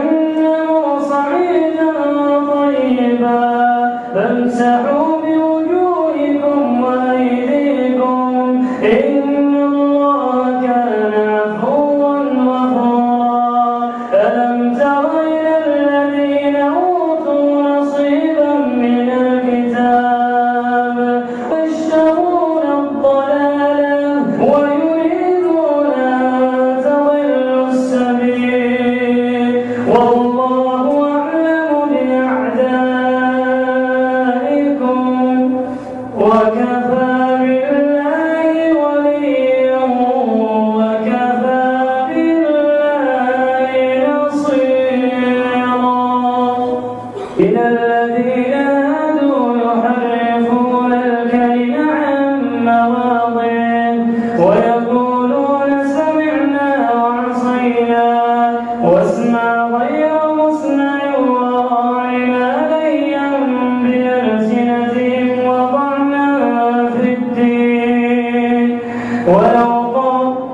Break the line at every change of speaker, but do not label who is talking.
فإنه صعيدا طيبا. فامسحوا